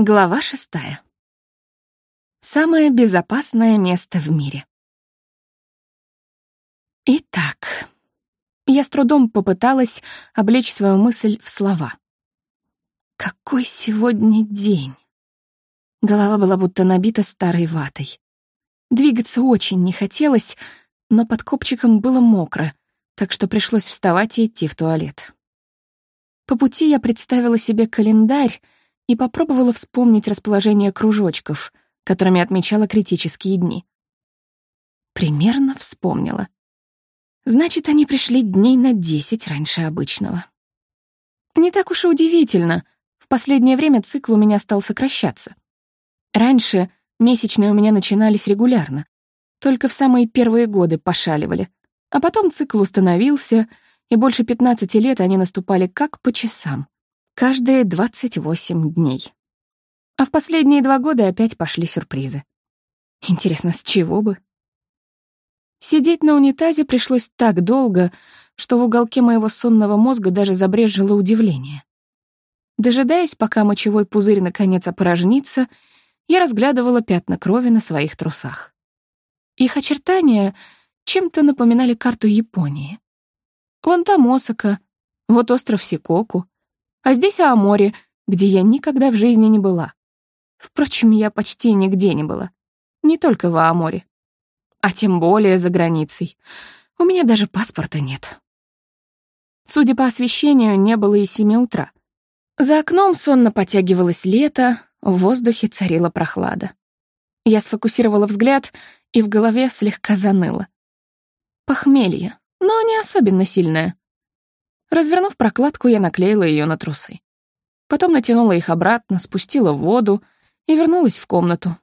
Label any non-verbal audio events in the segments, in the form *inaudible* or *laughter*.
Глава шестая. Самое безопасное место в мире. Итак, я с трудом попыталась облечь свою мысль в слова. Какой сегодня день? Голова была будто набита старой ватой. Двигаться очень не хотелось, но под копчиком было мокро, так что пришлось вставать и идти в туалет. По пути я представила себе календарь, и попробовала вспомнить расположение кружочков, которыми отмечала критические дни. Примерно вспомнила. Значит, они пришли дней на десять раньше обычного. Не так уж и удивительно. В последнее время цикл у меня стал сокращаться. Раньше месячные у меня начинались регулярно, только в самые первые годы пошаливали, а потом цикл установился, и больше 15 лет они наступали как по часам каждые 28 дней. А в последние два года опять пошли сюрпризы. Интересно, с чего бы? Сидеть на унитазе пришлось так долго, что в уголке моего сонного мозга даже забрежило удивление. Дожидаясь, пока мочевой пузырь наконец опорожнится, я разглядывала пятна крови на своих трусах. Их очертания чем-то напоминали карту Японии. Вон там Осака, вот остров Сикоку, а здесь Аомори, где я никогда в жизни не была. Впрочем, я почти нигде не была. Не только в Аоморе. А тем более за границей. У меня даже паспорта нет. Судя по освещению, не было и семи утра. За окном сонно потягивалось лето, в воздухе царила прохлада. Я сфокусировала взгляд, и в голове слегка заныло. Похмелье, но не особенно сильное. Развернув прокладку, я наклеила ее на трусы. Потом натянула их обратно, спустила в воду и вернулась в комнату.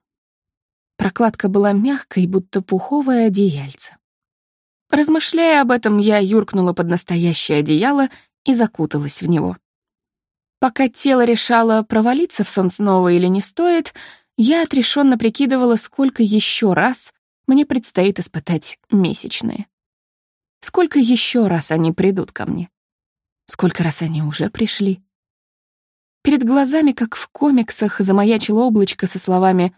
Прокладка была мягкой, будто пуховое одеяльце. Размышляя об этом, я юркнула под настоящее одеяло и закуталась в него. Пока тело решало, провалиться в сон снова или не стоит, я отрешенно прикидывала, сколько еще раз мне предстоит испытать месячные. Сколько еще раз они придут ко мне. Сколько раз они уже пришли? Перед глазами, как в комиксах, замаячило облачко со словами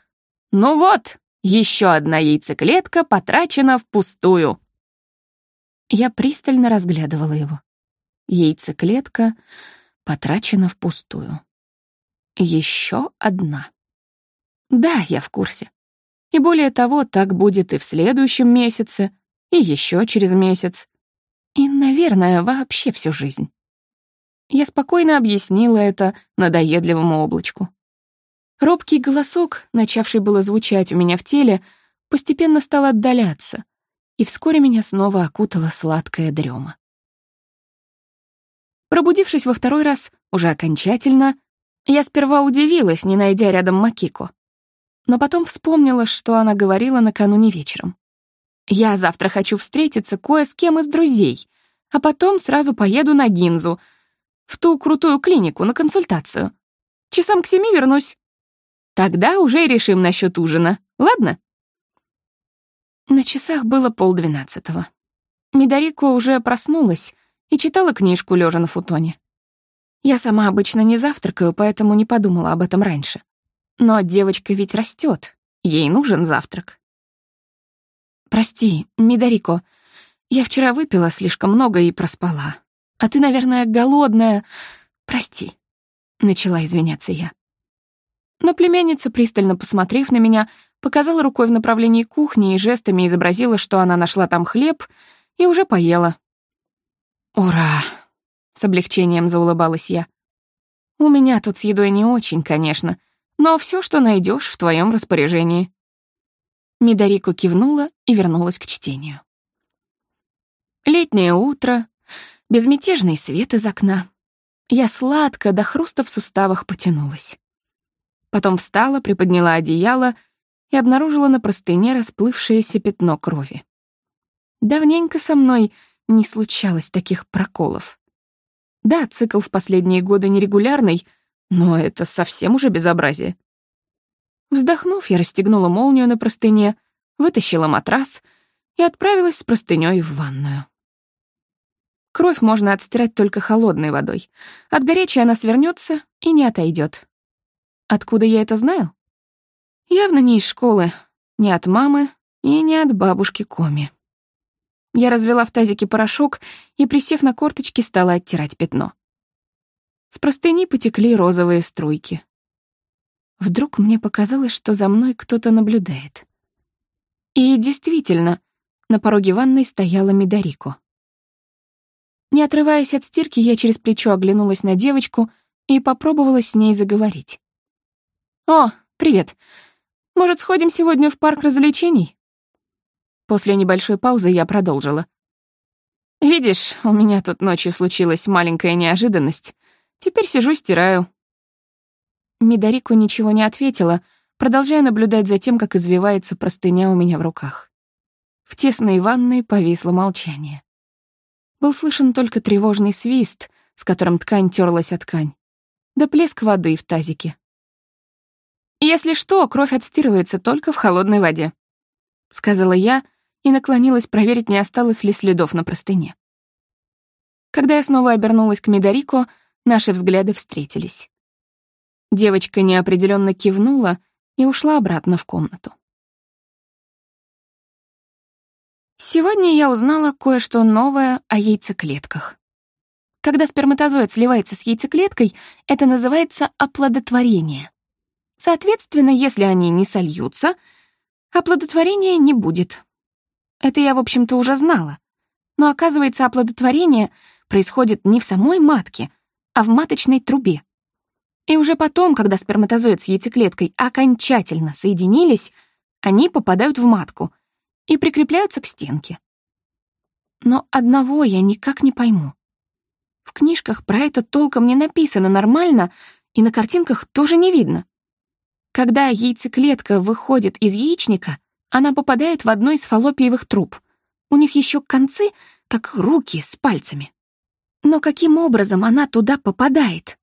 «Ну вот, еще одна яйцеклетка потрачена впустую». Я пристально разглядывала его. Яйцеклетка потрачена впустую. Еще одна. Да, я в курсе. И более того, так будет и в следующем месяце, и еще через месяц. И, наверное, вообще всю жизнь. Я спокойно объяснила это надоедливому облачку. Робкий голосок, начавший было звучать у меня в теле, постепенно стал отдаляться, и вскоре меня снова окутала сладкая дрема. Пробудившись во второй раз, уже окончательно, я сперва удивилась, не найдя рядом Макико. Но потом вспомнила, что она говорила накануне вечером. «Я завтра хочу встретиться кое с кем из друзей, а потом сразу поеду на Гинзу», в ту крутую клинику на консультацию. Часам к семи вернусь. Тогда уже решим насчет ужина, ладно?» На часах было полдвенадцатого. Медорико уже проснулась и читала книжку, лежа на футоне. Я сама обычно не завтракаю, поэтому не подумала об этом раньше. Но девочка ведь растет, ей нужен завтрак. «Прости, Мидарико, я вчера выпила слишком много и проспала. А ты, наверное, голодная. Прости», — начала извиняться я. Но племянница, пристально посмотрев на меня, показала рукой в направлении кухни и жестами изобразила, что она нашла там хлеб и уже поела. «Ура!» — с облегчением заулыбалась я. «У меня тут с едой не очень, конечно, но все, что найдешь в твоем распоряжении». Мидарико кивнула и вернулась к чтению. Летнее утро, безмятежный свет из окна. Я сладко до хруста в суставах потянулась. Потом встала, приподняла одеяло и обнаружила на простыне расплывшееся пятно крови. Давненько со мной не случалось таких проколов. Да, цикл в последние годы нерегулярный, но это совсем уже безобразие. Вздохнув, я расстегнула молнию на простыне, вытащила матрас и отправилась с простынёй в ванную. Кровь можно отстирать только холодной водой. От горячей она свернется и не отойдет. Откуда я это знаю? Явно не из школы, не от мамы и не от бабушки Коми. Я развела в тазике порошок и, присев на корточки, стала оттирать пятно. С простыни потекли розовые струйки. Вдруг мне показалось, что за мной кто-то наблюдает. И действительно, на пороге ванной стояла Мидарико. Не отрываясь от стирки, я через плечо оглянулась на девочку и попробовала с ней заговорить. «О, привет. Может, сходим сегодня в парк развлечений?» После небольшой паузы я продолжила. «Видишь, у меня тут ночью случилась маленькая неожиданность. Теперь сижу, стираю». Мидарико ничего не ответила, продолжая наблюдать за тем, как извивается простыня у меня в руках. В тесной ванной повисло молчание. Был слышен только тревожный свист, с которым ткань терлась о ткань, да плеск воды в тазике. «Если что, кровь отстирывается только в холодной воде», — сказала я и наклонилась проверить, не осталось ли следов на простыне. Когда я снова обернулась к Медорико, наши взгляды встретились. Девочка неопределенно кивнула и ушла обратно в комнату. Сегодня я узнала кое-что новое о яйцеклетках. Когда сперматозоид сливается с яйцеклеткой, это называется оплодотворение. Соответственно, если они не сольются, оплодотворения не будет. Это я, в общем-то, уже знала. Но оказывается, оплодотворение происходит не в самой матке, а в маточной трубе. И уже потом, когда сперматозоид с яйцеклеткой окончательно соединились, они попадают в матку — и прикрепляются к стенке. Но одного я никак не пойму. В книжках про это толком не написано нормально, и на картинках тоже не видно. Когда яйцеклетка выходит из яичника, она попадает в одну из фаллопиевых труб. У них еще концы, как руки с пальцами. Но каким образом она туда попадает?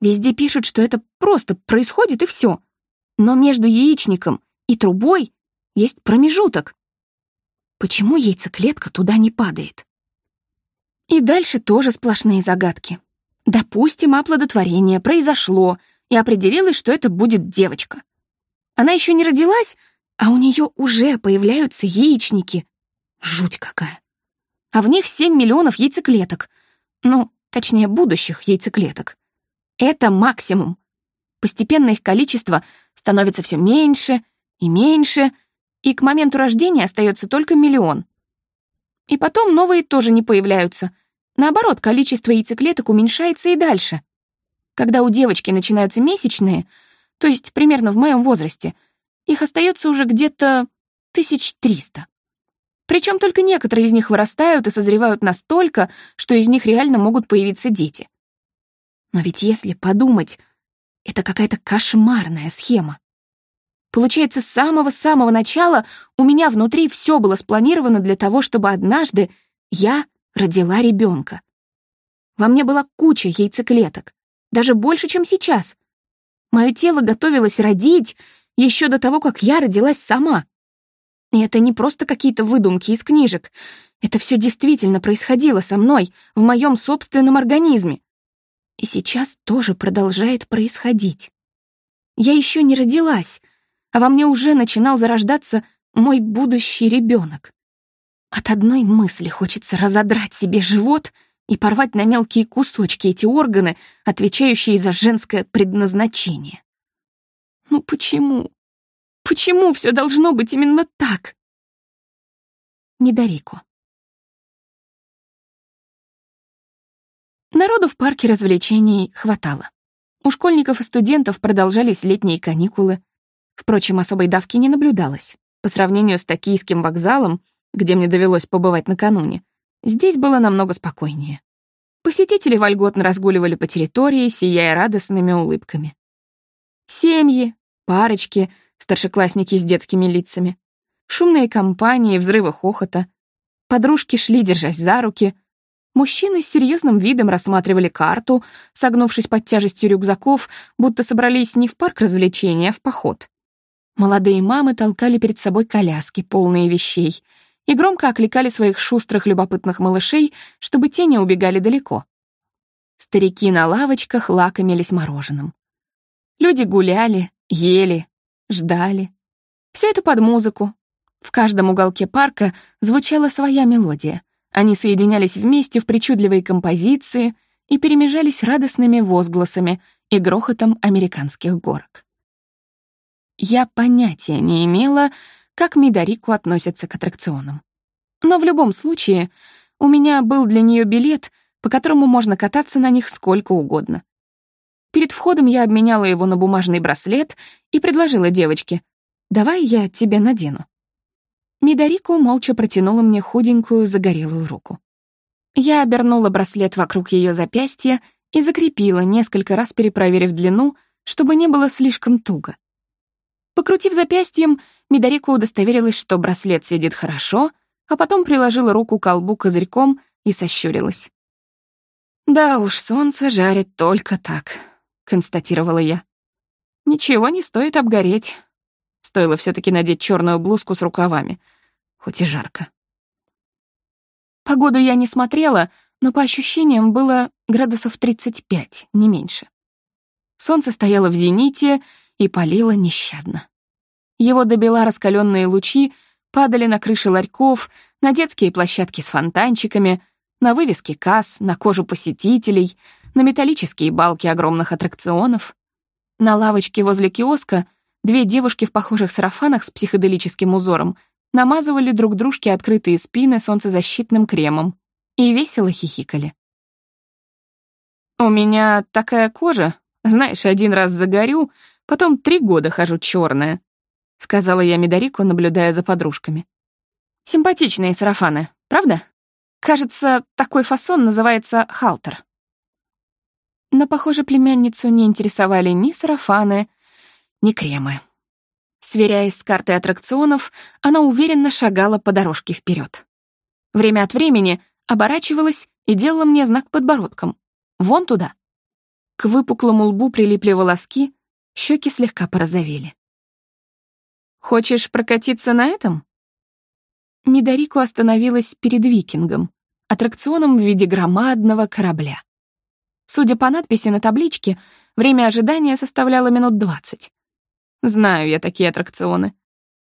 Везде пишут, что это просто происходит и все. Но между яичником и трубой есть промежуток. Почему яйцеклетка туда не падает? И дальше тоже сплошные загадки. Допустим, оплодотворение произошло, и определилось, что это будет девочка. Она еще не родилась, а у нее уже появляются яичники. Жуть какая. А в них 7 миллионов яйцеклеток. Ну, точнее, будущих яйцеклеток. Это максимум. Постепенно их количество становится все меньше и меньше, и к моменту рождения остается только миллион. И потом новые тоже не появляются. Наоборот, количество яйцеклеток уменьшается и дальше. Когда у девочки начинаются месячные, то есть примерно в моем возрасте, их остается уже где-то тысяч триста. Причем только некоторые из них вырастают и созревают настолько, что из них реально могут появиться дети. Но ведь если подумать, это какая-то кошмарная схема. Получается, с самого-самого начала у меня внутри все было спланировано для того, чтобы однажды я родила ребенка. Во мне была куча яйцеклеток, даже больше, чем сейчас. Мое тело готовилось родить еще до того, как я родилась сама. И это не просто какие-то выдумки из книжек. Это все действительно происходило со мной, в моем собственном организме. И сейчас тоже продолжает происходить. Я еще не родилась, а во мне уже начинал зарождаться мой будущий ребенок. От одной мысли хочется разодрать себе живот и порвать на мелкие кусочки эти органы, отвечающие за женское предназначение. Ну почему? Почему все должно быть именно так? Медорико. Народу в парке развлечений хватало. У школьников и студентов продолжались летние каникулы, Впрочем, особой давки не наблюдалось. По сравнению с токийским вокзалом, где мне довелось побывать накануне, здесь было намного спокойнее. Посетители вольготно разгуливали по территории, сияя радостными улыбками. Семьи, парочки, старшеклассники с детскими лицами, шумные компании, взрывы хохота. Подружки шли, держась за руки. Мужчины с серьезным видом рассматривали карту, согнувшись под тяжестью рюкзаков, будто собрались не в парк развлечения, а в поход. Молодые мамы толкали перед собой коляски, полные вещей, и громко окликали своих шустрых любопытных малышей, чтобы те не убегали далеко. Старики на лавочках лакомились мороженым. Люди гуляли, ели, ждали. Все это под музыку. В каждом уголке парка звучала своя мелодия. Они соединялись вместе в причудливые композиции и перемежались радостными возгласами и грохотом американских горок. Я понятия не имела, как Мидарику относится к аттракционам. Но в любом случае у меня был для нее билет, по которому можно кататься на них сколько угодно. Перед входом я обменяла его на бумажный браслет и предложила девочке, «Давай я тебе надену». Мидарику молча протянула мне худенькую загорелую руку. Я обернула браслет вокруг ее запястья и закрепила, несколько раз перепроверив длину, чтобы не было слишком туго. Покрутив запястьем, Мидарику удостоверилась, что браслет сидит хорошо, а потом приложила руку к колбу козырьком и сощурилась. «Да уж, солнце жарит только так», — констатировала я. «Ничего не стоит обгореть. Стоило все таки надеть черную блузку с рукавами, хоть и жарко». Погоду я не смотрела, но по ощущениям было градусов 35, не меньше. Солнце стояло в зените и палило нещадно. Его добила раскаленные лучи падали на крыши ларьков, на детские площадки с фонтанчиками, на вывески касс, на кожу посетителей, на металлические балки огромных аттракционов. На лавочке возле киоска две девушки в похожих сарафанах с психоделическим узором намазывали друг дружке открытые спины солнцезащитным кремом и весело хихикали. «У меня такая кожа, знаешь, один раз загорю, потом три года хожу черная», — сказала я Медорику, наблюдая за подружками. «Симпатичные сарафаны, правда? Кажется, такой фасон называется халтер». Но, похоже, племянницу не интересовали ни сарафаны, ни кремы. Сверяясь с картой аттракционов, она уверенно шагала по дорожке вперед. Время от времени оборачивалась и делала мне знак подбородком. Вон туда. К выпуклому лбу прилипли волоски, щеки слегка порозовели. «Хочешь прокатиться на этом?» Мидарику остановилась перед викингом, аттракционом в виде громадного корабля. Судя по надписи на табличке, время ожидания составляло минут двадцать. Знаю я такие аттракционы.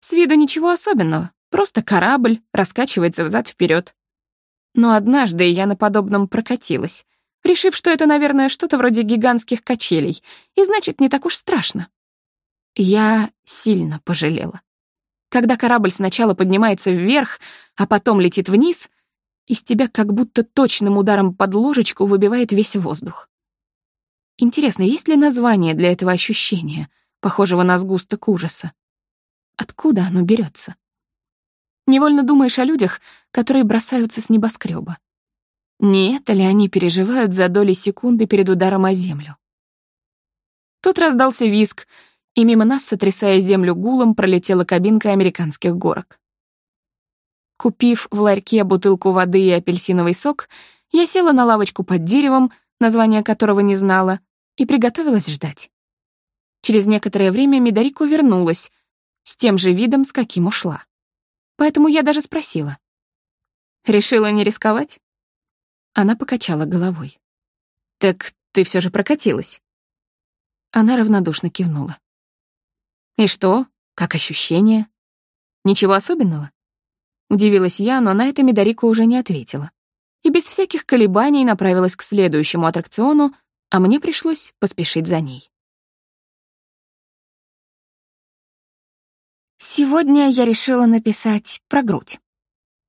С виду ничего особенного, просто корабль раскачивается взад вперед. Но однажды я на подобном прокатилась, решив, что это, наверное, что-то вроде гигантских качелей, и значит, не так уж страшно. Я сильно пожалела. Когда корабль сначала поднимается вверх, а потом летит вниз, из тебя как будто точным ударом под ложечку выбивает весь воздух. Интересно, есть ли название для этого ощущения — похожего на сгусток ужаса. Откуда оно берется? Невольно думаешь о людях, которые бросаются с небоскреба. Не это ли они переживают за доли секунды перед ударом о землю? Тут раздался виск, и мимо нас, сотрясая землю гулом, пролетела кабинка американских горок. Купив в ларьке бутылку воды и апельсиновый сок, я села на лавочку под деревом, название которого не знала, и приготовилась ждать. Через некоторое время Мидарико вернулась, с тем же видом, с каким ушла. Поэтому я даже спросила. «Решила не рисковать?» Она покачала головой. «Так ты все же прокатилась?» Она равнодушно кивнула. «И что? Как ощущение? Ничего особенного?» Удивилась я, но на это Мидарико уже не ответила. И без всяких колебаний направилась к следующему аттракциону, а мне пришлось поспешить за ней. Сегодня я решила написать про грудь.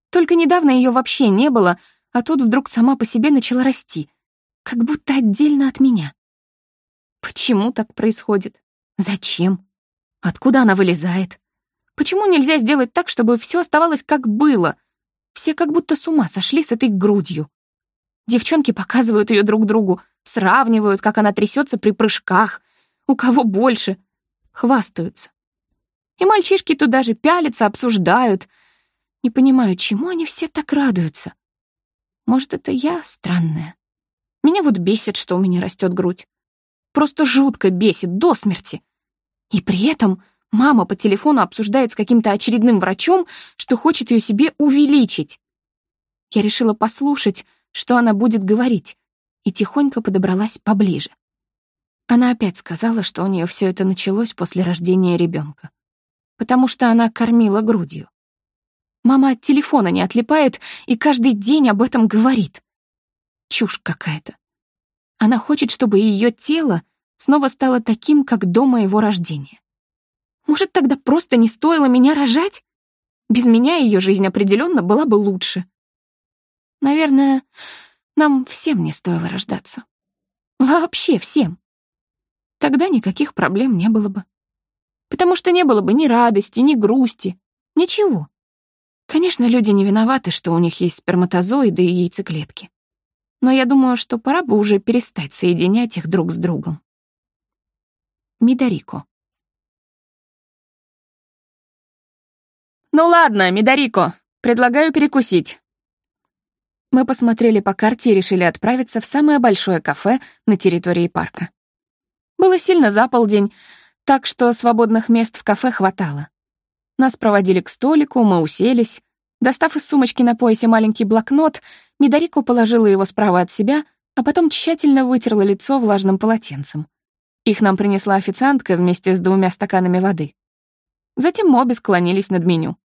Только недавно ее вообще не было, а тут вдруг сама по себе начала расти, как будто отдельно от меня. Почему так происходит? Зачем? Откуда она вылезает? Почему нельзя сделать так, чтобы все оставалось как было? Все как будто с ума сошли с этой грудью. Девчонки показывают ее друг другу, сравнивают, как она трясется при прыжках, у кого больше, хвастаются. И мальчишки туда же пялятся, обсуждают. Не понимаю, чему они все так радуются. Может, это я странная? Меня вот бесит, что у меня растет грудь. Просто жутко бесит, до смерти. И при этом мама по телефону обсуждает с каким-то очередным врачом, что хочет ее себе увеличить. Я решила послушать, что она будет говорить, и тихонько подобралась поближе. Она опять сказала, что у нее все это началось после рождения ребенка, потому что она кормила грудью. Мама от телефона не отлипает и каждый день об этом говорит. Чушь какая-то. Она хочет, чтобы ее тело снова стало таким, как до моего рождения. Может, тогда просто не стоило меня рожать? Без меня ее жизнь определенно была бы лучше. Наверное, нам всем не стоило рождаться. Вообще всем. Тогда никаких проблем не было бы. Потому что не было бы ни радости, ни грусти, ничего. Конечно, люди не виноваты, что у них есть сперматозоиды и яйцеклетки. Но я думаю, что пора бы уже перестать соединять их друг с другом. Мидарико. «Ну ладно, Мидарико, предлагаю перекусить». Мы посмотрели по карте и решили отправиться в самое большое кафе на территории парка. Было сильно за полдень, так что свободных мест в кафе хватало. Нас проводили к столику, мы уселись. Достав из сумочки на поясе маленький блокнот, Мидарико положила его справа от себя, а потом тщательно вытерла лицо влажным полотенцем. Их нам принесла официантка вместе с двумя стаканами воды. Затем мы обе склонились над меню.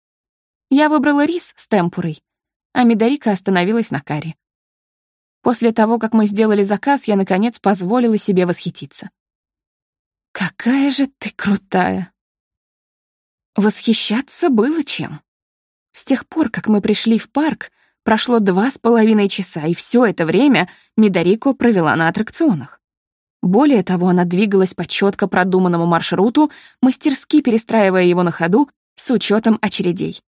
Я выбрала рис с темпурой, а Мидарика остановилась на карри. После того, как мы сделали заказ, я, наконец, позволила себе восхититься. «Какая же ты крутая!» Восхищаться было чем. С тех пор, как мы пришли в парк, прошло два с половиной часа, и все это время Мидарико провела на аттракционах. Более того, она двигалась по четко продуманному маршруту, мастерски перестраивая его на ходу с учетом очередей.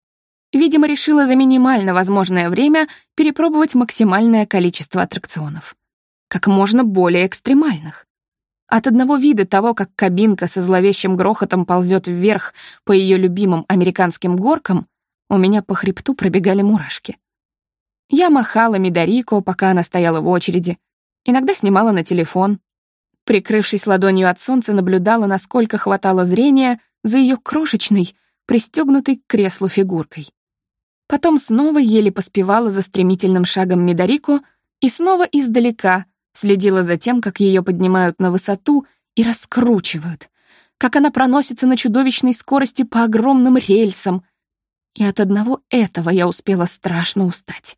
Видимо, решила за минимально возможное время перепробовать максимальное количество аттракционов. Как можно более экстремальных. От одного вида того, как кабинка со зловещим грохотом ползет вверх по ее любимым американским горкам, у меня по хребту пробегали мурашки. Я махала Мидарико, пока она стояла в очереди. Иногда снимала на телефон. Прикрывшись ладонью от солнца, наблюдала, насколько хватало зрения за ее крошечной, пристегнутой к креслу фигуркой. Потом снова еле поспевала за стремительным шагом Мидарико и снова издалека следила за тем, как ее поднимают на высоту и раскручивают, как она проносится на чудовищной скорости по огромным рельсам. И от одного этого я успела страшно устать.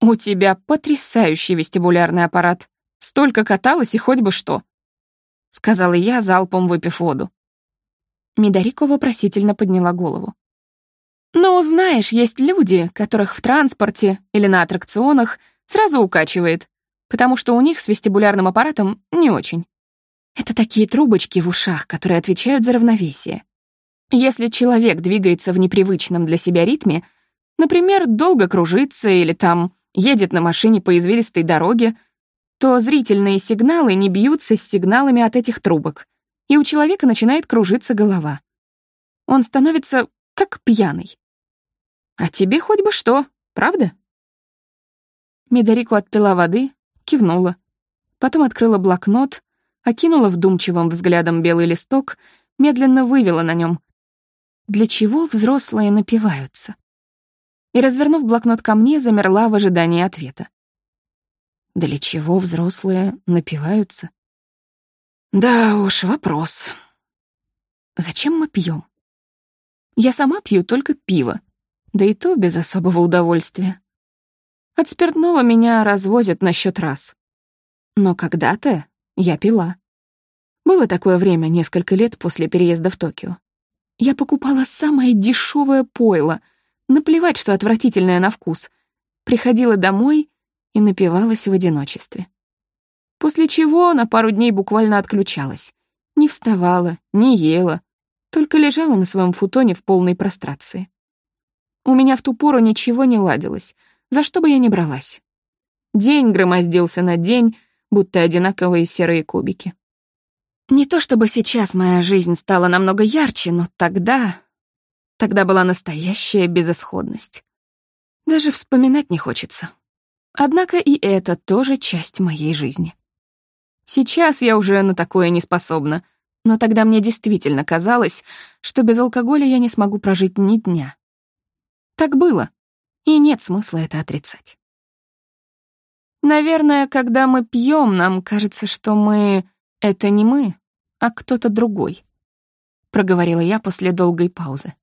«У тебя потрясающий вестибулярный аппарат. Столько каталась и хоть бы что», — сказала я, залпом выпив воду. Мидарико вопросительно подняла голову. «Ну, знаешь, есть люди, которых в транспорте или на аттракционах сразу укачивает, потому что у них с вестибулярным аппаратом не очень. Это такие трубочки в ушах, которые отвечают за равновесие. Если человек двигается в непривычном для себя ритме, например, долго кружится или там едет на машине по извилистой дороге, то зрительные сигналы не бьются с сигналами от этих трубок, и у человека начинает кружиться голова. Он становится как пьяный. А тебе хоть бы что, правда? Медорико отпила воды, кивнула. Потом открыла блокнот, окинула вдумчивым взглядом белый листок, медленно вывела на нем. Для чего взрослые напиваются? И, развернув блокнот ко мне, замерла в ожидании ответа. Для чего взрослые напиваются? Да уж, вопрос. Зачем мы пьем? Я сама пью только пиво, да и то без особого удовольствия. От спиртного меня развозят на счет раз. Но когда-то я пила. Было такое время, несколько лет после переезда в Токио. Я покупала самое дешевое пойло, наплевать, что отвратительное на вкус. Приходила домой и напивалась в одиночестве. После чего на пару дней буквально отключалась. Не вставала, не ела, только лежала на своем футоне в полной прострации. У меня в ту пору ничего не ладилось — за что бы я ни бралась. День громоздился на день, будто одинаковые серые кубики. Не то чтобы сейчас моя жизнь стала намного ярче, но тогда... Тогда была настоящая безысходность. Даже вспоминать не хочется. Однако и это тоже часть моей жизни. Сейчас я уже на такое не способна, но тогда мне действительно казалось, что без алкоголя я не смогу прожить ни дня. Так было, и нет смысла это отрицать. Наверное, когда мы пьем, нам кажется, что мы — это не мы, а кто-то другой», — проговорила я после долгой паузы.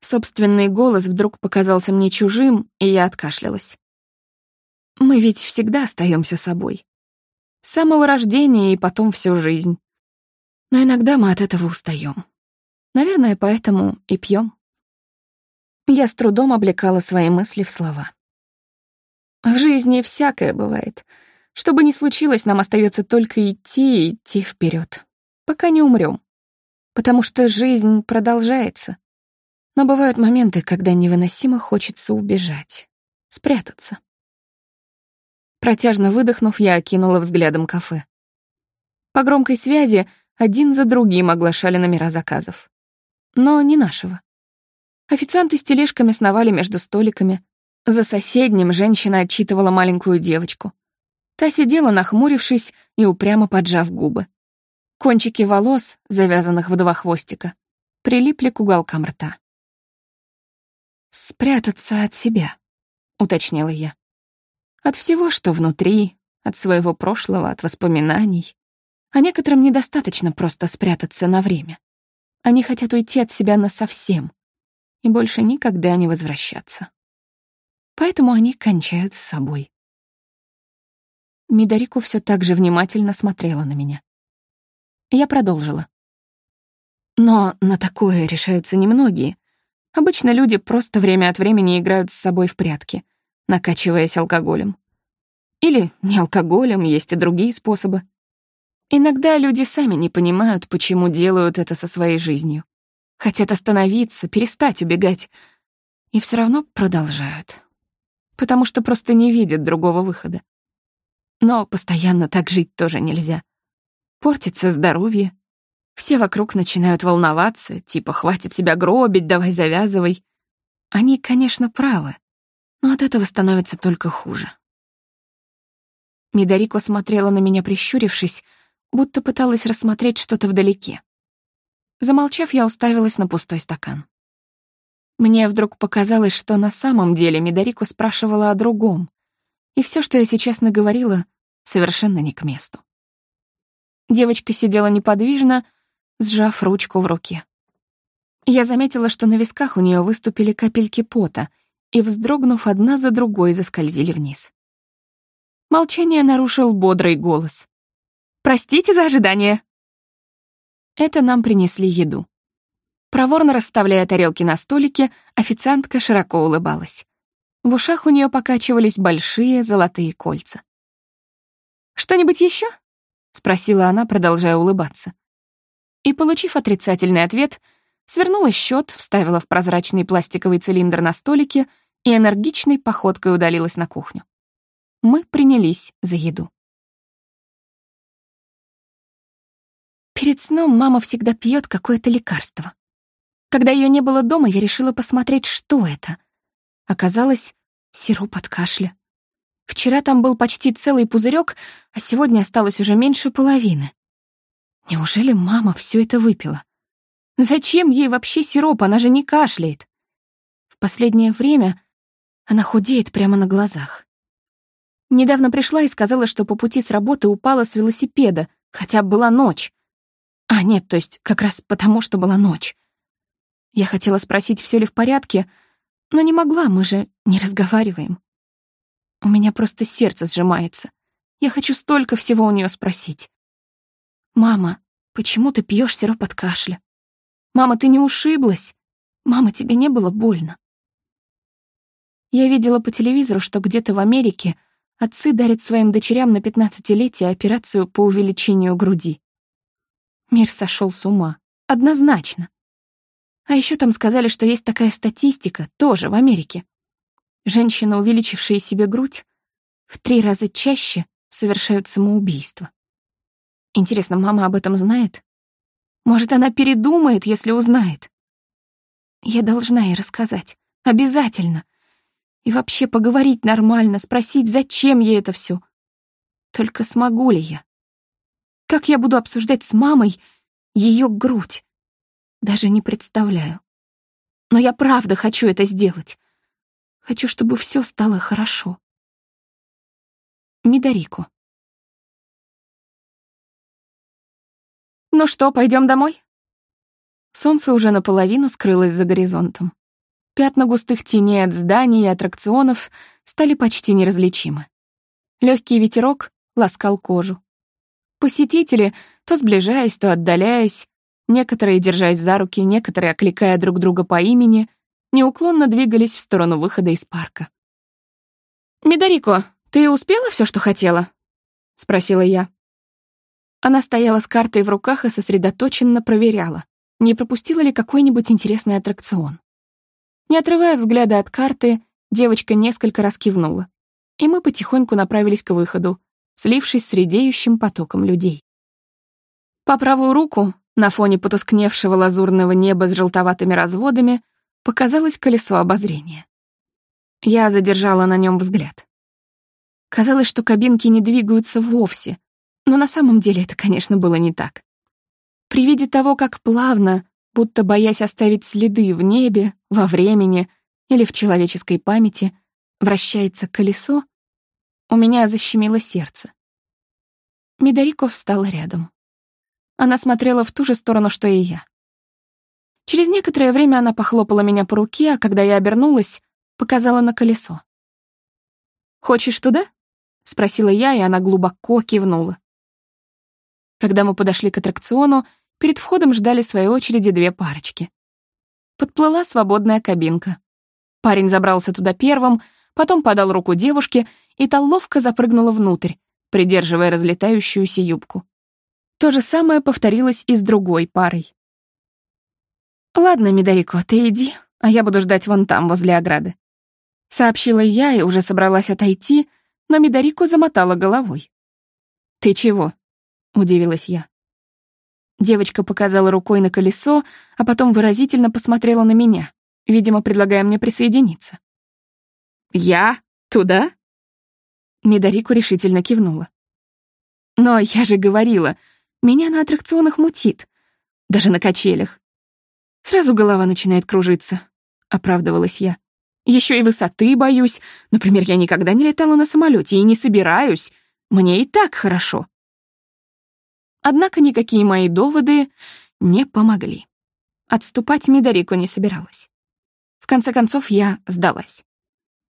Собственный голос вдруг показался мне чужим, и я откашлялась. Мы ведь всегда остаемся собой. С самого рождения и потом всю жизнь. Но иногда мы от этого устаем. Наверное, поэтому и пьем. Я с трудом облекала свои мысли в слова. В жизни всякое бывает. Что бы ни случилось, нам остается только идти и идти вперед, пока не умрем. Потому что жизнь продолжается. Но бывают моменты, когда невыносимо хочется убежать, спрятаться. Протяжно выдохнув, я окинула взглядом кафе. По громкой связи один за другим оглашали номера заказов. Но не нашего. Официанты с тележками сновали между столиками. За соседним женщина отчитывала маленькую девочку. Та сидела, нахмурившись и упрямо поджав губы. Кончики волос, завязанных в два хвостика, прилипли к уголкам рта. «Спрятаться от себя», — уточнила я. От всего, что внутри, от своего прошлого, от воспоминаний. А некоторым недостаточно просто спрятаться на время. Они хотят уйти от себя насовсем и больше никогда не возвращаться. Поэтому они кончают с собой. Мидарику все так же внимательно смотрела на меня. Я продолжила. Но на такое решаются немногие. Обычно люди просто время от времени играют с собой в прятки — накачиваясь алкоголем. Или не алкоголем, есть и другие способы. Иногда люди сами не понимают, почему делают это со своей жизнью. Хотят остановиться, перестать убегать. И все равно продолжают. Потому что просто не видят другого выхода. Но постоянно так жить тоже нельзя. Портится здоровье. Все вокруг начинают волноваться, типа «хватит себя гробить, давай завязывай». Они, конечно, правы но от этого становится только хуже. Мидарико смотрела на меня, прищурившись, будто пыталась рассмотреть что-то вдалеке. Замолчав, я уставилась на пустой стакан. Мне вдруг показалось, что на самом деле Мидарико спрашивала о другом, и все, что я сейчас наговорила, совершенно не к месту. Девочка сидела неподвижно, сжав ручку в руке. Я заметила, что на висках у нее выступили капельки пота — и, вздрогнув одна за другой, заскользили вниз. Молчание нарушил бодрый голос. «Простите за ожидание!» Это нам принесли еду. Проворно расставляя тарелки на столике, официантка широко улыбалась. В ушах у нее покачивались большие золотые кольца. «Что-нибудь еще? спросила она, продолжая улыбаться. И, получив отрицательный ответ, свернула счет, вставила в прозрачный пластиковый цилиндр на столике и энергичной походкой удалилась на кухню. Мы принялись за еду. Перед сном мама всегда пьет какое-то лекарство. Когда ее не было дома, я решила посмотреть, что это. Оказалось, сироп от кашля. Вчера там был почти целый пузырек, а сегодня осталось уже меньше половины. Неужели мама все это выпила? Зачем ей вообще сироп, она же не кашляет? В последнее время она худеет прямо на глазах. Недавно пришла и сказала, что по пути с работы упала с велосипеда, хотя была ночь. А, нет, то есть как раз потому, что была ночь. Я хотела спросить, все ли в порядке, но не могла, мы же не разговариваем. У меня просто сердце сжимается. Я хочу столько всего у нее спросить. «Мама, почему ты пьешь сироп от кашля? Мама, ты не ушиблась? Мама, тебе не было больно?» Я видела по телевизору, что где-то в Америке отцы дарят своим дочерям на пятнадцатилетие операцию по увеличению груди. Мир сошел с ума. Однозначно. А еще там сказали, что есть такая статистика, тоже в Америке. Женщины, увеличившие себе грудь, в три раза чаще совершают самоубийство. Интересно, мама об этом знает? Может, она передумает, если узнает? Я должна ей рассказать. Обязательно. И вообще поговорить нормально, спросить, зачем ей это все. Только смогу ли я? Как я буду обсуждать с мамой ее грудь? Даже не представляю. Но я правда хочу это сделать. Хочу, чтобы все стало хорошо. Мидарику. «Ну что, пойдем домой?» Солнце уже наполовину скрылось за горизонтом. Пятна густых теней от зданий и аттракционов стали почти неразличимы. Легкий ветерок ласкал кожу. Посетители, то сближаясь, то отдаляясь, некоторые держась за руки, некоторые окликая друг друга по имени, неуклонно двигались в сторону выхода из парка. «Мидарико, ты успела все, что хотела?» — спросила я. Она стояла с картой в руках и сосредоточенно проверяла, не пропустила ли какой-нибудь интересный аттракцион. Не отрывая взгляда от карты, девочка несколько раз кивнула, и мы потихоньку направились к выходу, слившись с редеющим потоком людей. По правую руку, на фоне потускневшего лазурного неба с желтоватыми разводами, показалось колесо обозрения. Я задержала на нем взгляд. Казалось, что кабинки не двигаются вовсе, но на самом деле это, конечно, было не так. При виде того, как плавно, будто боясь оставить следы в небе, во времени или в человеческой памяти, вращается колесо, у меня защемило сердце. Медорико встала рядом. Она смотрела в ту же сторону, что и я. Через некоторое время она похлопала меня по руке, а когда я обернулась, показала на колесо. «Хочешь туда?» — спросила я, и она глубоко кивнула. Когда мы подошли к аттракциону, перед входом ждали своей очереди две парочки. Подплыла свободная кабинка. Парень забрался туда первым, потом подал руку девушке, и та ловко запрыгнула внутрь, придерживая разлетающуюся юбку. То же самое повторилось и с другой парой. «Ладно, Мидарико, ты иди, а я буду ждать вон там, возле ограды». Сообщила я и уже собралась отойти, но Мидарико замотала головой. «Ты чего?» — удивилась я. Девочка показала рукой на колесо, а потом выразительно посмотрела на меня, видимо, предлагая мне присоединиться. «Я? Туда?» Мидарику решительно кивнула. «Но я же говорила, меня на аттракционах мутит, даже на качелях. Сразу голова начинает кружиться», — оправдывалась я. Еще и высоты боюсь. Например, я никогда не летала на самолете и не собираюсь. Мне и так хорошо». Однако никакие мои доводы не помогли. Отступать Мидарико не собиралась. В конце концов, я сдалась.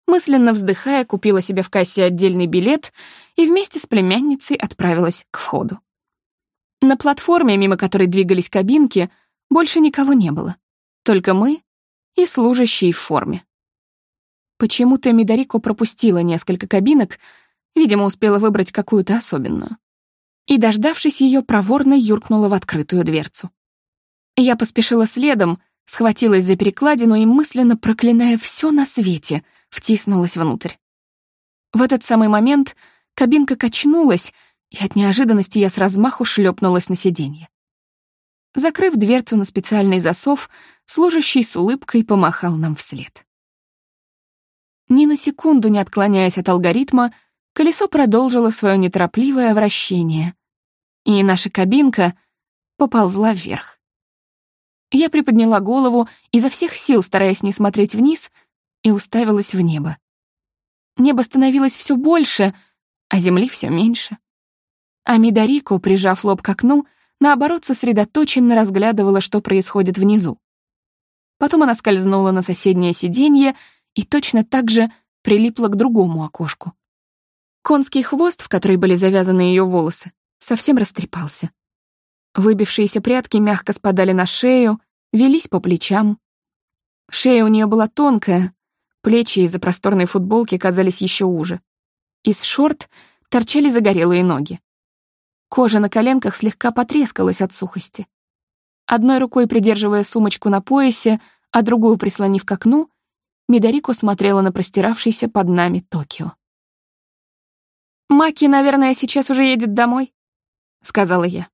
Мысленно вздыхая, купила себе в кассе отдельный билет и вместе с племянницей отправилась к входу. На платформе, мимо которой двигались кабинки, больше никого не было. Только мы и служащие в форме. Почему-то Мидарико пропустила несколько кабинок, видимо, успела выбрать какую-то особенную. И, дождавшись ее, проворно юркнула в открытую дверцу. Я поспешила следом, схватилась за перекладину и, мысленно проклиная все на свете, втиснулась внутрь. В этот самый момент кабинка качнулась, и от неожиданности я с размаху шлепнулась на сиденье. Закрыв дверцу на специальный засов, служащий с улыбкой помахал нам вслед. Ни на секунду не отклоняясь от алгоритма, колесо продолжило свое неторопливое вращение, и наша кабинка поползла вверх. Я приподняла голову, изо всех сил стараясь не смотреть вниз, и уставилась в небо. Небо становилось все больше, а земли все меньше. А Мидарико, прижав лоб к окну, наоборот, сосредоточенно разглядывала, что происходит внизу. Потом она скользнула на соседнее сиденье и точно так же прилипла к другому окошку. Конский хвост, в который были завязаны ее волосы, совсем растрепался. Выбившиеся прядки мягко спадали на шею, велись по плечам. Шея у нее была тонкая, плечи из-за просторной футболки казались еще уже. Из шорт торчали загорелые ноги. Кожа на коленках слегка потрескалась от сухости. Одной рукой придерживая сумочку на поясе, а другую прислонив к окну, Мидарико смотрела на простиравшийся под нами Токио. «Маки, наверное, сейчас уже едет домой», — сказала я.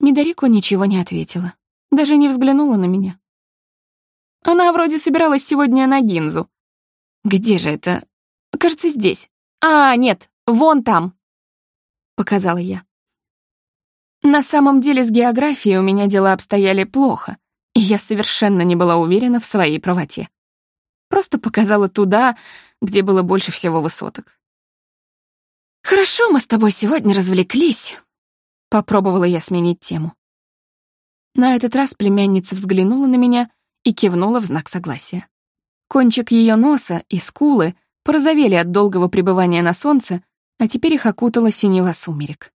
Мидарико ничего не ответила, даже не взглянула на меня. Она вроде собиралась сегодня на Гинзу. Где же это? Кажется, здесь. А, нет, вон там показала я. На самом деле с географией у меня дела обстояли плохо, и я совершенно не была уверена в своей правоте. Просто показала туда, где было больше всего высоток. «Хорошо мы с тобой сегодня развлеклись», — попробовала я сменить тему. На этот раз племянница взглянула на меня и кивнула в знак согласия. Кончик ее носа и скулы порозовели от долгого пребывания на солнце, а теперь их окутала синева сумерек.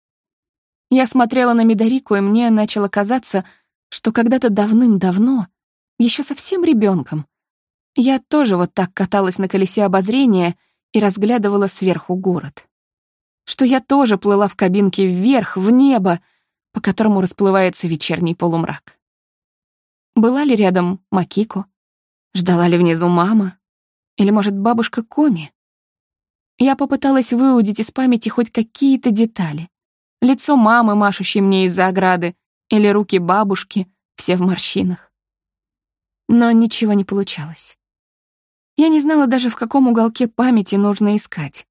Я смотрела на Медорику, и мне начало казаться, что когда-то давным-давно, еще совсем ребенком, я тоже вот так каталась на колесе обозрения и разглядывала сверху город. Что я тоже плыла в кабинке вверх, в небо, по которому расплывается вечерний полумрак. Была ли рядом Макико? Ждала ли внизу мама? Или, может, бабушка Коми? Я попыталась выудить из памяти хоть какие-то детали. Лицо мамы, машущей мне из-за ограды, или руки бабушки, все в морщинах. Но ничего не получалось. Я не знала даже, в каком уголке памяти нужно искать.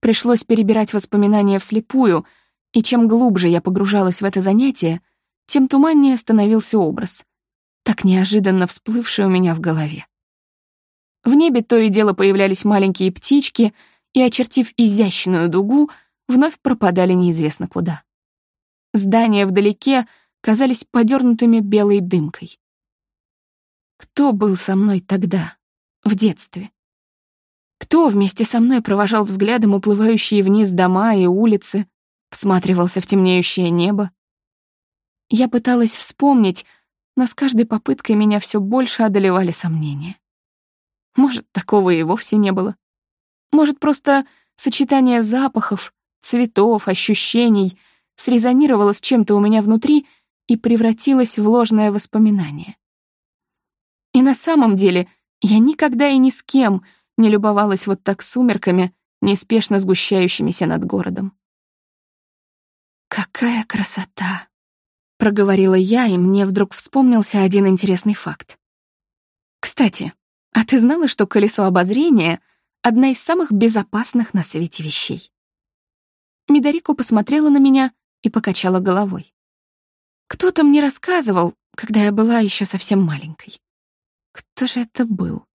Пришлось перебирать воспоминания вслепую, и чем глубже я погружалась в это занятие, тем туманнее становился образ, так неожиданно всплывший у меня в голове. В небе то и дело появлялись маленькие птички и, очертив изящную дугу, вновь пропадали неизвестно куда. Здания вдалеке казались подернутыми белой дымкой. Кто был со мной тогда, в детстве? Кто вместе со мной провожал взглядом уплывающие вниз дома и улицы, всматривался в темнеющее небо? Я пыталась вспомнить, но с каждой попыткой меня все больше одолевали сомнения. Может, такого и вовсе не было. Может, просто сочетание запахов, цветов, ощущений срезонировало с чем-то у меня внутри и превратилось в ложное воспоминание. И на самом деле я никогда и ни с кем не любовалась вот так сумерками, неспешно сгущающимися над городом. «Какая красота!» — проговорила я, и мне вдруг вспомнился один интересный факт. «Кстати, а ты знала, что колесо обозрения — одна из самых безопасных на свете вещей?» Мидарико посмотрела на меня и покачала головой. «Кто-то мне рассказывал, когда я была еще совсем маленькой. Кто же это был?»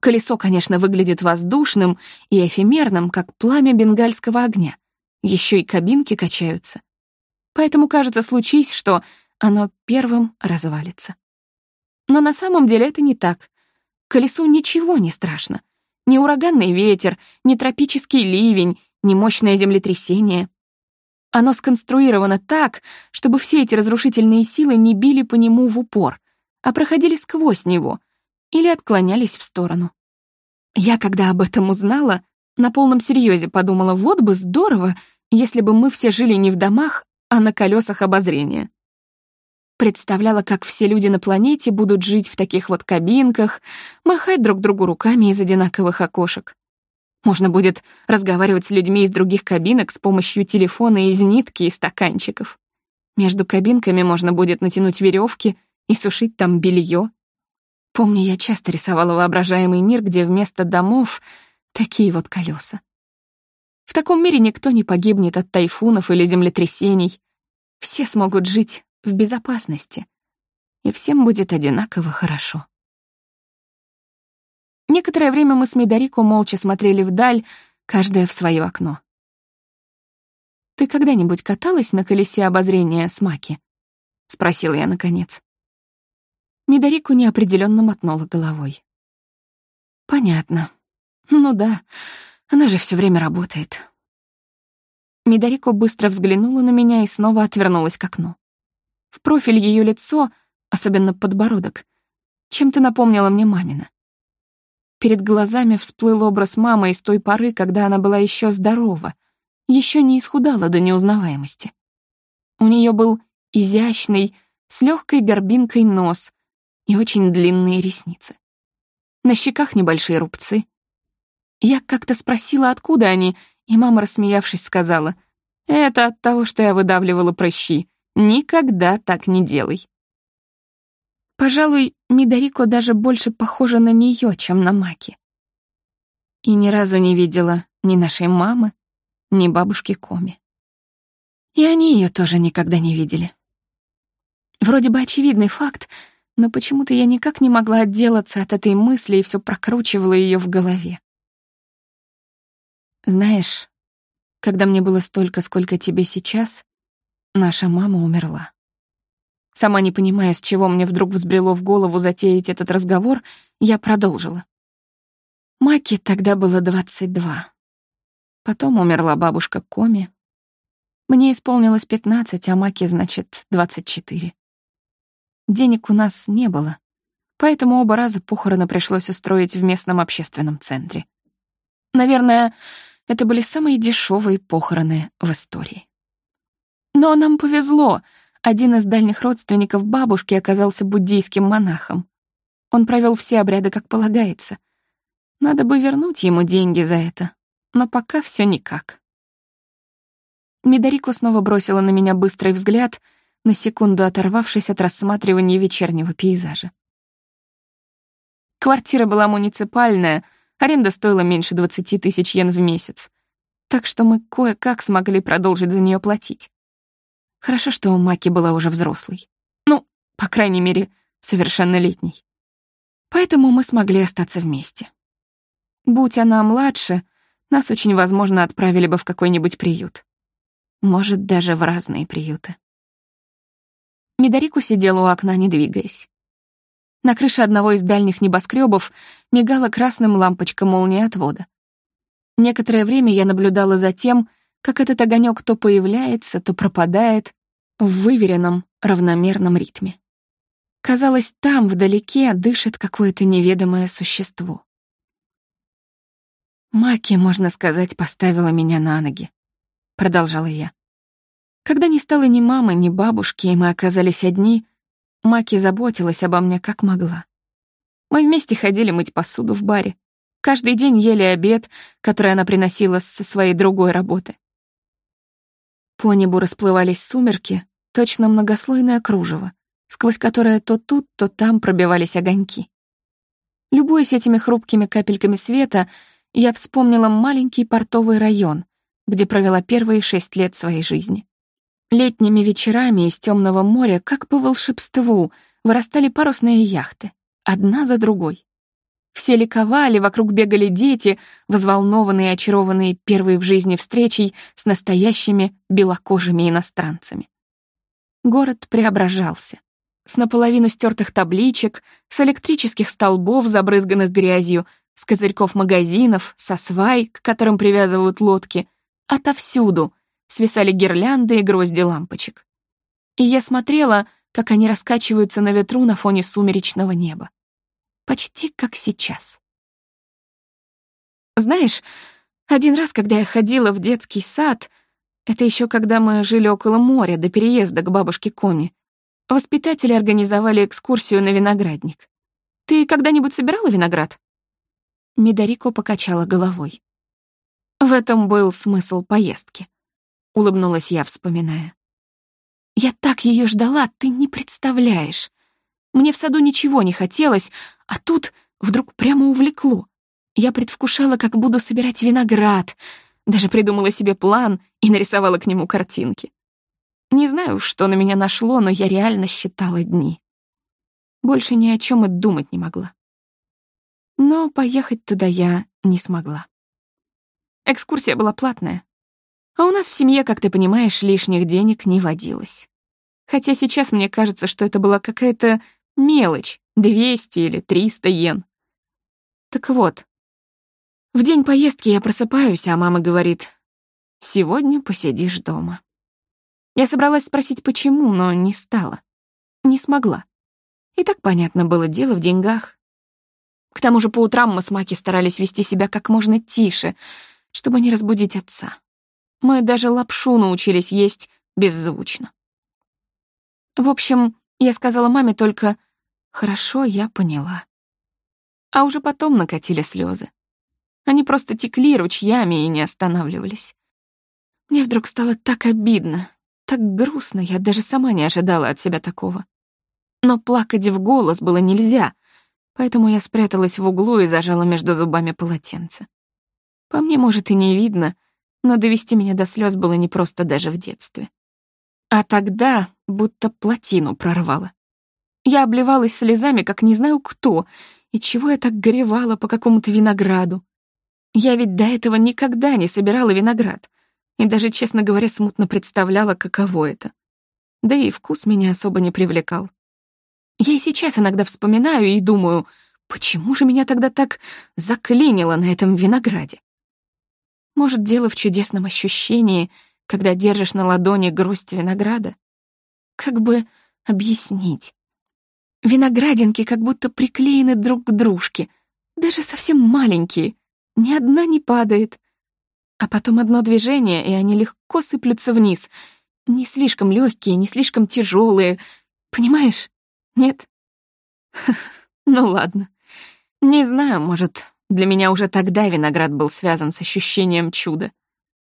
Колесо, конечно, выглядит воздушным и эфемерным, как пламя бенгальского огня. Еще и кабинки качаются. Поэтому, кажется, случись, что оно первым развалится. Но на самом деле это не так. Колесу ничего не страшно. Ни ураганный ветер, ни тропический ливень, ни мощное землетрясение. Оно сконструировано так, чтобы все эти разрушительные силы не били по нему в упор, а проходили сквозь него или отклонялись в сторону. Я, когда об этом узнала, на полном серьезе подумала, вот бы здорово, если бы мы все жили не в домах, а на колесах обозрения. Представляла, как все люди на планете будут жить в таких вот кабинках, махать друг другу руками из одинаковых окошек. Можно будет разговаривать с людьми из других кабинок с помощью телефона из нитки и стаканчиков. Между кабинками можно будет натянуть веревки и сушить там белье. Помню, я часто рисовала воображаемый мир, где вместо домов такие вот колеса. В таком мире никто не погибнет от тайфунов или землетрясений. Все смогут жить в безопасности, и всем будет одинаково хорошо. Некоторое время мы с Мидарико молча смотрели вдаль, каждая в свое окно. «Ты когда-нибудь каталась на колесе обозрения с Маки?» — спросила я наконец. Мидарико неопределенно мотнула головой. «Понятно. Ну да, она же все время работает. Мидарико быстро взглянула на меня и снова отвернулась к окну. В профиль ее лицо, особенно подбородок, чем-то напомнило мне мамина. Перед глазами всплыл образ мамы из той поры, когда она была еще здорова, еще не исхудала до неузнаваемости. У нее был изящный, с легкой горбинкой нос и очень длинные ресницы. На щеках небольшие рубцы, я как-то спросила, откуда они, и мама, рассмеявшись, сказала, «Это от того, что я выдавливала прыщи. Никогда так не делай». Пожалуй, Мидарико даже больше похожа на нее, чем на Маки. И ни разу не видела ни нашей мамы, ни бабушки Коми. И они ее тоже никогда не видели. Вроде бы очевидный факт, но почему-то я никак не могла отделаться от этой мысли и все прокручивала ее в голове. Знаешь, когда мне было столько, сколько тебе сейчас, наша мама умерла. Сама не понимая, с чего мне вдруг взбрело в голову затеять этот разговор, я продолжила. Маке тогда было 22. Потом умерла бабушка Коми. Мне исполнилось 15, а Маке, значит, 24. Денег у нас не было, поэтому оба раза похороны пришлось устроить в местном общественном центре. Наверное, это были самые дешевые похороны в истории. Но нам повезло. Один из дальних родственников бабушки оказался буддийским монахом. Он провел все обряды как полагается. Надо бы вернуть ему деньги за это, но пока все никак. Медорико снова бросила на меня быстрый взгляд, на секунду оторвавшись от рассматривания вечернего пейзажа. Квартира была муниципальная, аренда стоила меньше 20 тысяч йен в месяц, так что мы кое-как смогли продолжить за нее платить. Хорошо, что Маки была уже взрослой. Ну, по крайней мере, совершеннолетней. Поэтому мы смогли остаться вместе. Будь она младше, нас очень возможно отправили бы в какой-нибудь приют. Может, даже в разные приюты. Медорику сидела у окна, не двигаясь. На крыше одного из дальних небоскребов мигала красным лампочка молнии отвода. Некоторое время я наблюдала за тем, как этот огонек то появляется, то пропадает в выверенном, равномерном ритме. Казалось, там, вдалеке, дышит какое-то неведомое существо. «Маки, можно сказать, поставила меня на ноги», — продолжала я. Когда не стало ни мамы, ни бабушки, и мы оказались одни, Маки заботилась обо мне как могла. Мы вместе ходили мыть посуду в баре. Каждый день ели обед, который она приносила со своей другой работы. По небу расплывались сумерки, точно многослойное кружево, сквозь которое то тут, то там пробивались огоньки. Любуясь этими хрупкими капельками света, я вспомнила маленький портовый район, где провела первые шесть лет своей жизни. Летними вечерами из темного моря, как по волшебству, вырастали парусные яхты, одна за другой. Все ликовали, вокруг бегали дети, взволнованные и очарованные первой в жизни встречей с настоящими белокожими иностранцами. Город преображался. С наполовину стертых табличек, с электрических столбов, забрызганных грязью, с козырьков магазинов, со свай, к которым привязывают лодки. Отовсюду свисали гирлянды и грозди лампочек. И я смотрела, как они раскачиваются на ветру на фоне сумеречного неба. Почти как сейчас. Знаешь, один раз, когда я ходила в детский сад, это еще когда мы жили около моря до переезда к бабушке Коми, воспитатели организовали экскурсию на виноградник. Ты когда-нибудь собирала виноград? Мидарико покачала головой. В этом был смысл поездки. Улыбнулась я, вспоминая. Я так ее ждала, ты не представляешь. Мне в саду ничего не хотелось, а тут вдруг прямо увлекло. Я предвкушала, как буду собирать виноград, даже придумала себе план и нарисовала к нему картинки. Не знаю, что на меня нашло, но я реально считала дни. Больше ни о чем и думать не могла но поехать туда я не смогла. Экскурсия была платная, а у нас в семье, как ты понимаешь, лишних денег не водилось. Хотя сейчас мне кажется, что это была какая-то мелочь, 200 или 300 йен. Так вот, в день поездки я просыпаюсь, а мама говорит, «Сегодня посидишь дома». Я собралась спросить, почему, но не стала. Не смогла. И так понятно было дело в деньгах. К тому же по утрам мы с Маки старались вести себя как можно тише, чтобы не разбудить отца. Мы даже лапшу научились есть беззвучно. В общем, я сказала маме только «Хорошо, я поняла». А уже потом накатили слезы. Они просто текли ручьями и не останавливались. Мне вдруг стало так обидно, так грустно, я даже сама не ожидала от себя такого. Но плакать в голос было нельзя — поэтому я спряталась в углу и зажала между зубами полотенце. По мне, может, и не видно, но довести меня до слез было непросто даже в детстве. А тогда будто плотину прорвало. Я обливалась слезами, как не знаю кто, и чего я так горевала по какому-то винограду. Я ведь до этого никогда не собирала виноград. И даже, честно говоря, смутно представляла, каково это. Да и вкус меня особо не привлекал. Я и сейчас иногда вспоминаю и думаю, почему же меня тогда так заклинило на этом винограде? Может, дело в чудесном ощущении, когда держишь на ладони гроздь винограда? Как бы объяснить? Виноградинки как будто приклеены друг к дружке, даже совсем маленькие, ни одна не падает. А потом одно движение, и они легко сыплются вниз. Не слишком легкие, не слишком тяжелые. Понимаешь? Нет? *laughs* Ну ладно. Не знаю, может, для меня уже тогда виноград был связан с ощущением чуда.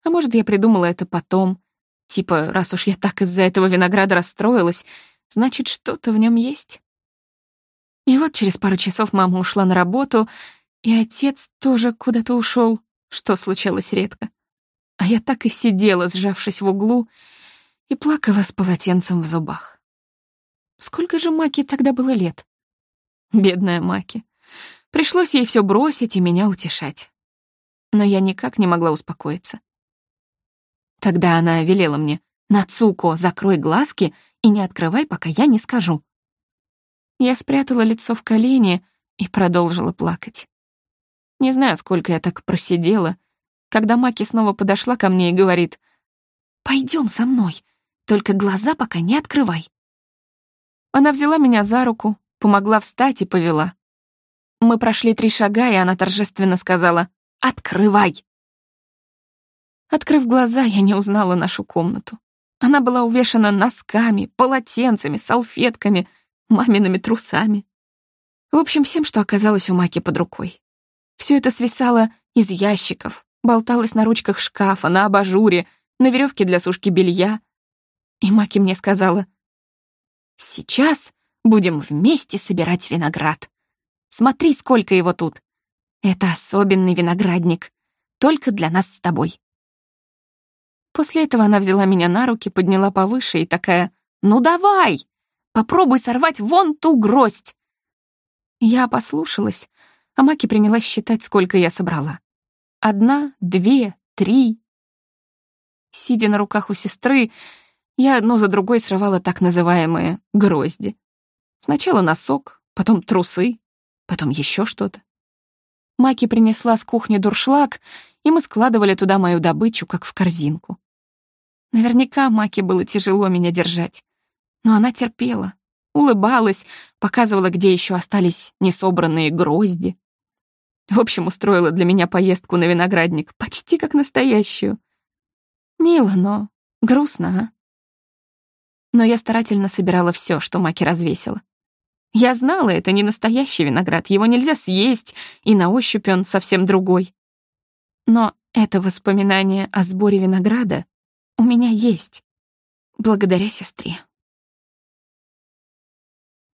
А может, я придумала это потом. Типа, раз уж я так из-за этого винограда расстроилась, значит, что-то в нем есть. И вот через пару часов мама ушла на работу, и отец тоже куда-то ушел, что случалось редко. А я так и сидела, сжавшись в углу, и плакала с полотенцем в зубах. Сколько же Маки тогда было лет? Бедная Маки. Пришлось ей все бросить и меня утешать. Но я никак не могла успокоиться. Тогда она велела мне, «Нацуко, закрой глазки и не открывай, пока я не скажу». Я спрятала лицо в колени и продолжила плакать. Не знаю, сколько я так просидела, когда Маки снова подошла ко мне и говорит, «Пойдем со мной, только глаза пока не открывай». Она взяла меня за руку, помогла встать и повела. Мы прошли три шага, и она торжественно сказала «Открывай!». Открыв глаза, я не узнала нашу комнату. Она была увешана носками, полотенцами, салфетками, мамиными трусами. В общем, всем, что оказалось у Маки под рукой. Все это свисало из ящиков, болталось на ручках шкафа, на абажуре, на веревке для сушки белья. И Маки мне сказала, «Сейчас будем вместе собирать виноград. Смотри, сколько его тут. Это особенный виноградник, только для нас с тобой. После этого она взяла меня на руки, подняла повыше и такая «Ну давай! Попробуй сорвать вон ту гроздь!» Я послушалась, а Маки принялась считать, сколько я собрала. Одна, две, три. Сидя на руках у сестры, я одну за другой срывала так называемые грозди. Сначала носок, потом трусы, потом еще что-то. Маки принесла с кухни дуршлаг, и мы складывали туда мою добычу, как в корзинку. Наверняка Маке было тяжело меня держать. Но она терпела, улыбалась, показывала, где еще остались несобранные грозди. В общем, устроила для меня поездку на виноградник, почти как настоящую. Мило, но грустно, а? Но я старательно собирала все, что Маки развесила. Я знала, это не настоящий виноград, его нельзя съесть, и на ощупь он совсем другой. Но это воспоминание о сборе винограда у меня есть, благодаря сестре.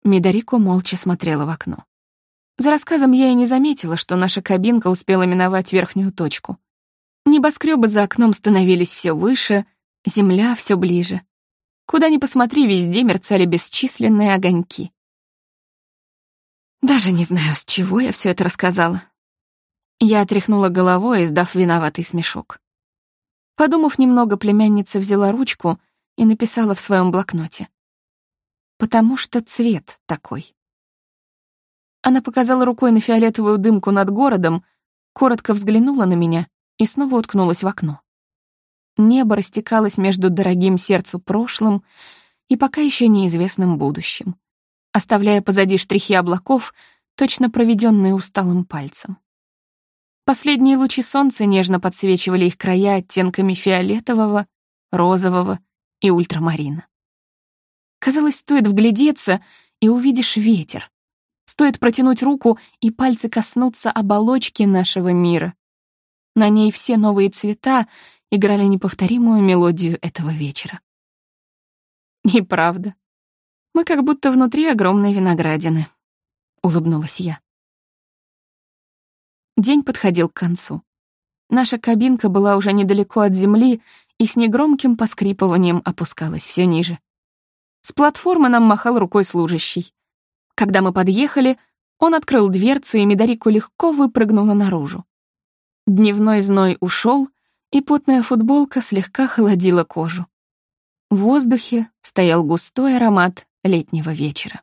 Мидарико молча смотрела в окно. За рассказом я и не заметила, что наша кабинка успела миновать верхнюю точку. Небоскребы за окном становились все выше, земля все ближе. Куда ни посмотри, везде мерцали бесчисленные огоньки. Даже не знаю, с чего я все это рассказала. Я отряхнула головой, издав виноватый смешок. Подумав немного, племянница взяла ручку и написала в своем блокноте. «Потому что цвет такой». Она показала рукой на фиолетовую дымку над городом, коротко взглянула на меня и снова уткнулась в окно. Небо растекалось между дорогим сердцу прошлым и пока еще неизвестным будущим оставляя позади штрихи облаков, точно проведенные усталым пальцем. Последние лучи солнца нежно подсвечивали их края оттенками фиолетового, розового и ультрамарина. Казалось, стоит вглядеться, и увидишь ветер. Стоит протянуть руку, и пальцы коснутся оболочки нашего мира. На ней все новые цвета играли неповторимую мелодию этого вечера. И правда, мы как будто внутри огромной виноградины», — улыбнулась я. День подходил к концу. Наша кабинка была уже недалеко от земли и с негромким поскрипыванием опускалась все ниже. С платформы нам махал рукой служащий. Когда мы подъехали, он открыл дверцу, и Медорику легко выпрыгнула наружу. Дневной зной ушел, и потная футболка слегка холодила кожу. В воздухе стоял густой аромат летнего вечера.